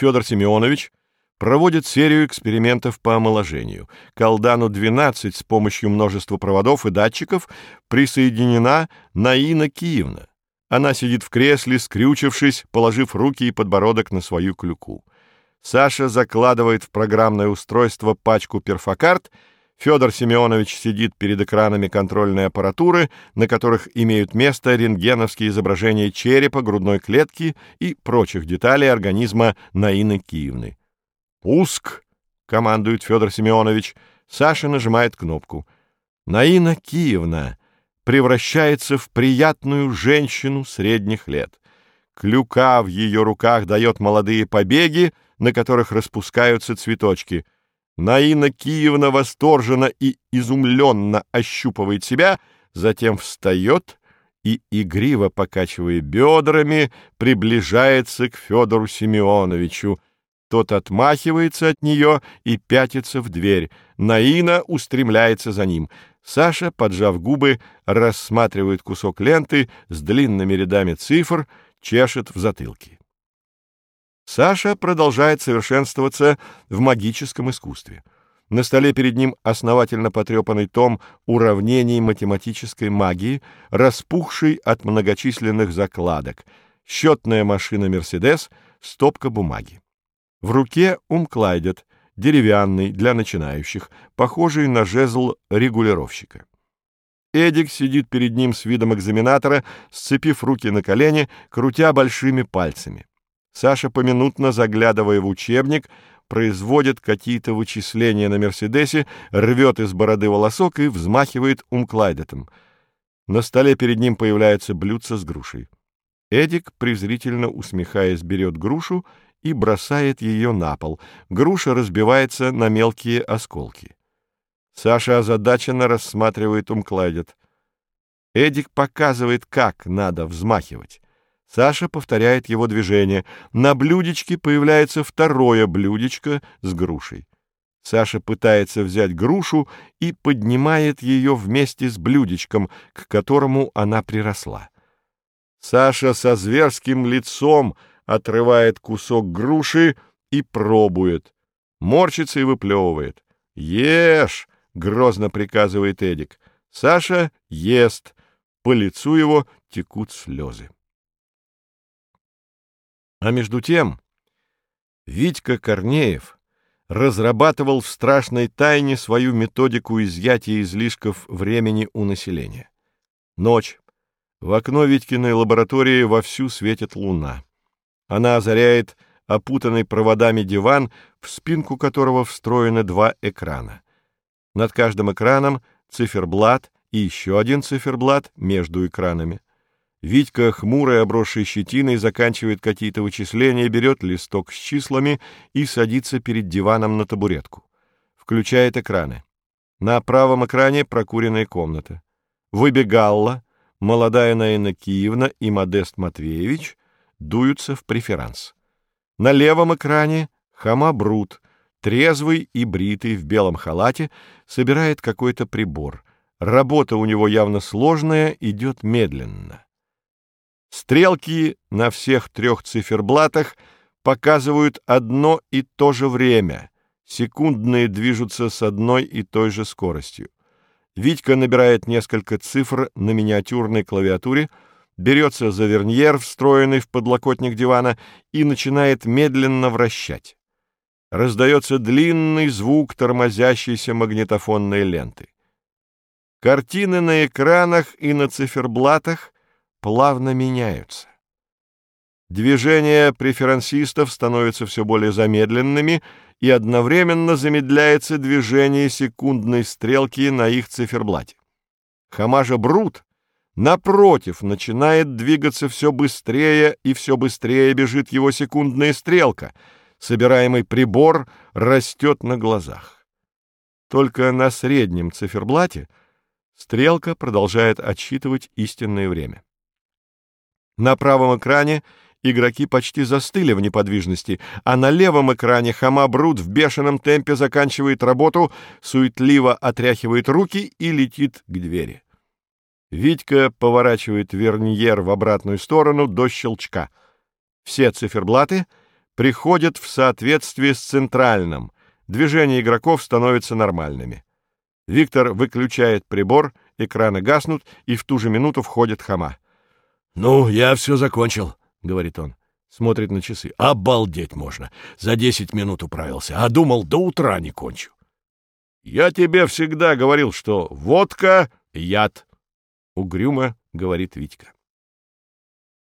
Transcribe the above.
Федор Семенович проводит серию экспериментов по омоложению. К Алдану-12 с помощью множества проводов и датчиков присоединена Наина Киевна. Она сидит в кресле, скрючившись, положив руки и подбородок на свою клюку. Саша закладывает в программное устройство пачку перфокарт — Федор Семенович сидит перед экранами контрольной аппаратуры, на которых имеют место рентгеновские изображения черепа, грудной клетки и прочих деталей организма Наины Киевны. «Пуск!» — командует Федор Семенович. Саша нажимает кнопку. Наина Киевна превращается в приятную женщину средних лет. Клюка в ее руках дает молодые побеги, на которых распускаются цветочки — Наина Киевна восторженно и изумленно ощупывает себя, затем встает и, игриво покачивая бедрами, приближается к Федору Семеновичу. Тот отмахивается от нее и пятится в дверь. Наина устремляется за ним. Саша, поджав губы, рассматривает кусок ленты с длинными рядами цифр, чешет в затылке. Саша продолжает совершенствоваться в магическом искусстве. На столе перед ним основательно потрепанный том уравнений математической магии, распухший от многочисленных закладок, счетная машина «Мерседес», стопка бумаги. В руке умклайдет, деревянный, для начинающих, похожий на жезл регулировщика. Эдик сидит перед ним с видом экзаменатора, сцепив руки на колени, крутя большими пальцами. Саша, поминутно заглядывая в учебник, производит какие-то вычисления на «Мерседесе», рвет из бороды волосок и взмахивает умклайдетом. На столе перед ним появляется блюдце с грушей. Эдик, презрительно усмехаясь, берет грушу и бросает ее на пол. Груша разбивается на мелкие осколки. Саша озадаченно рассматривает умклайдет. Эдик показывает, как надо взмахивать. Саша повторяет его движение. На блюдечке появляется второе блюдечко с грушей. Саша пытается взять грушу и поднимает ее вместе с блюдечком, к которому она приросла. Саша со зверским лицом отрывает кусок груши и пробует. Морщится и выплевывает. «Ешь!» — грозно приказывает Эдик. Саша ест. По лицу его текут слезы. А между тем Витька Корнеев разрабатывал в страшной тайне свою методику изъятия излишков времени у населения. Ночь. В окно Витькиной лаборатории вовсю светит луна. Она озаряет опутанный проводами диван, в спинку которого встроены два экрана. Над каждым экраном циферблат и еще один циферблат между экранами. Витька, хмурый, обросший щетиной, заканчивает какие-то вычисления, берет листок с числами и садится перед диваном на табуретку. Включает экраны. На правом экране прокуренная комната. Выбегалла, молодая Наина Киевна и Модест Матвеевич дуются в преферанс. На левом экране Хама Брут, трезвый и бритый в белом халате, собирает какой-то прибор. Работа у него явно сложная, идет медленно. Стрелки на всех трех циферблатах показывают одно и то же время. Секундные движутся с одной и той же скоростью. Витька набирает несколько цифр на миниатюрной клавиатуре, берется за верньер, встроенный в подлокотник дивана, и начинает медленно вращать. Раздается длинный звук тормозящейся магнитофонной ленты. Картины на экранах и на циферблатах плавно меняются. Движения преферансистов становятся все более замедленными, и одновременно замедляется движение секундной стрелки на их циферблате. Хамажа Брут, напротив, начинает двигаться все быстрее, и все быстрее бежит его секундная стрелка. Собираемый прибор растет на глазах. Только на среднем циферблате стрелка продолжает отсчитывать истинное время. На правом экране игроки почти застыли в неподвижности, а на левом экране Хама Брут в бешеном темпе заканчивает работу, суетливо отряхивает руки и летит к двери. Витька поворачивает верньер в обратную сторону до щелчка. Все циферблаты приходят в соответствие с центральным. Движения игроков становятся нормальными. Виктор выключает прибор, экраны гаснут, и в ту же минуту входит Хама. «Ну, я все закончил», — говорит он. Смотрит на часы. «Обалдеть можно! За десять минут управился, а думал, до утра не кончу». «Я тебе всегда говорил, что водка — яд», — угрюмо говорит Витька.